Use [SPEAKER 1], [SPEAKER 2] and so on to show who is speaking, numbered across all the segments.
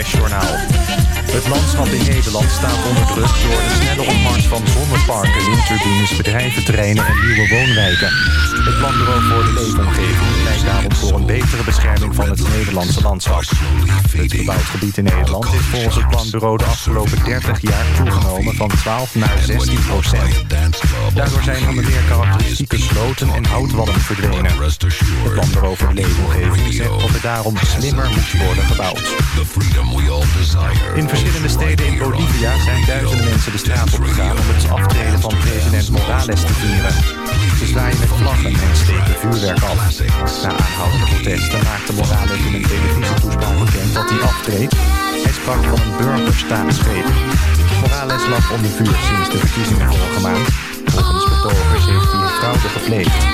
[SPEAKER 1] West sure now. Het landschap in Nederland staat onder druk door de snelle opmars van zonneparken, windturbines, bedrijventerreinen en nieuwe woonwijken. Het Planbureau voor de Leefomgeving pleit daarom voor een betere bescherming van het Nederlandse landschap. Het gebouwd gebied in Nederland is volgens het Planbureau de afgelopen 30 jaar toegenomen van 12 naar 16 procent. Daardoor zijn onder meer karakteristieke sloten en houtwallen verdwenen. Het Planbureau voor de Leefomgeving zegt dat er daarom slimmer moet worden gebouwd. In verschillende steden in Bolivia zijn duizenden mensen de straat op gegaan om het aftreden van president Morales te vieren. Ze zwaaien met vlaggen en steken vuurwerk af. Na aanhoudende protesten maakte Morales in een televisietoespraak bekend dat hij aftreedt. Hij sprak van een burgerstaatsgreep. Morales lag onder vuur sinds de verkiezingen vorige maand. Volgens betogers heeft hij fraude gepleegd.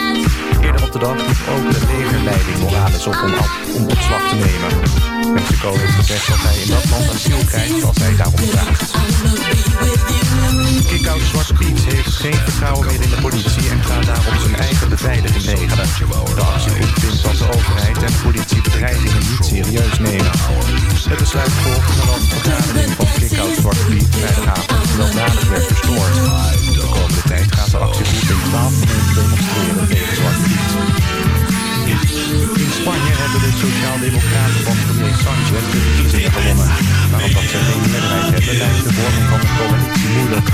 [SPEAKER 1] Eerder op de dag riep ook de legerleiding Morales op om, om opslag te nemen. Mexico heeft gezegd dat hij in dat land asiel krijgt als hij daarom vraagt. Kick-out Zwarte Piet heeft geen vertrouwen meer in de politie en gaat daarom zijn eigen beveiliging regelen. De actiegroep vindt dat de overheid en de politie bedreigingen niet serieus nemen. Het besluit volgt de vergadering van Kick-out Zwarte Piet vrijdagavond gewelddadig werd verstoord. De komende de actiegroep in 12 minuten demonstreren tegen Zwarte Piet. In Spanje hebben de sociaaldemocraten van premier Sanchez de verkiezingen gewonnen. Maar omdat ze geen meerderheid hebben, lijkt de vorming van een coalitie moeilijk.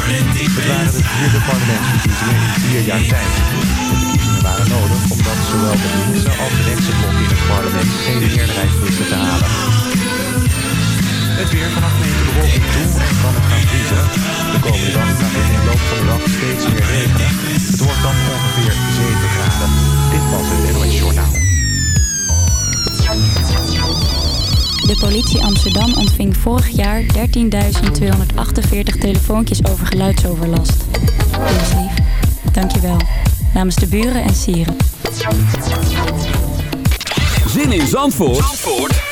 [SPEAKER 1] Het waren de vierde parlementsverkiezingen in vier jaar tijd. De verkiezingen waren nodig omdat zowel de linkse als de rechtse blok in het parlement geen meerderheid wisten te halen. Het weer vanaf neemt bewolking toe en kan het gaan vriezen. De komende dag gaat in de loop van de dag steeds meer regenen. Het wordt dan ongeveer 7 graden. Dit was het NOS Journaal.
[SPEAKER 2] De politie Amsterdam ontving vorig jaar 13.248 telefoontjes over geluidsoverlast. Doe eens lief. Dankjewel. Namens de buren en sieren.
[SPEAKER 3] Zin in Zandvoort, Zandvoort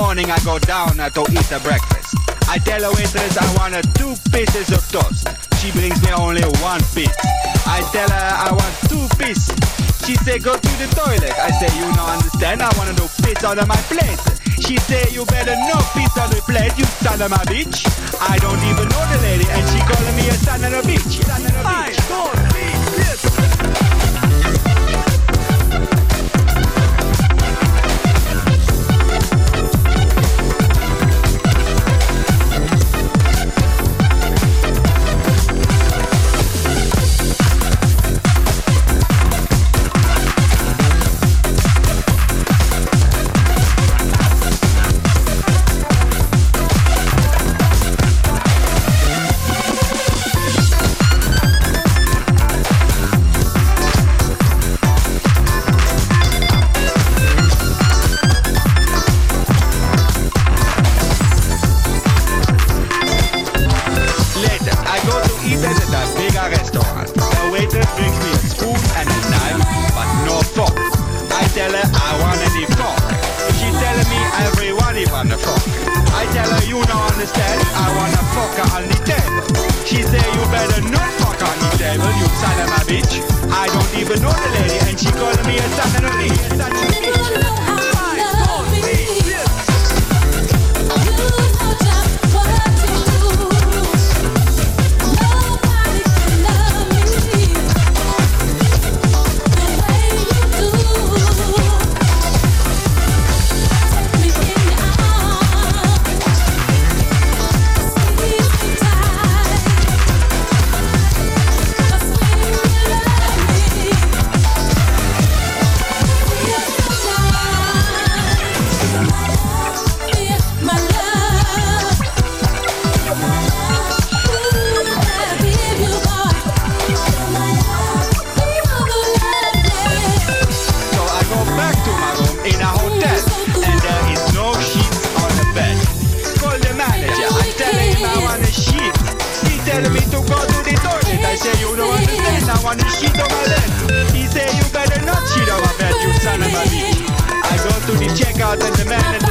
[SPEAKER 4] Morning I go down I don't eat the breakfast. God and
[SPEAKER 5] the
[SPEAKER 3] man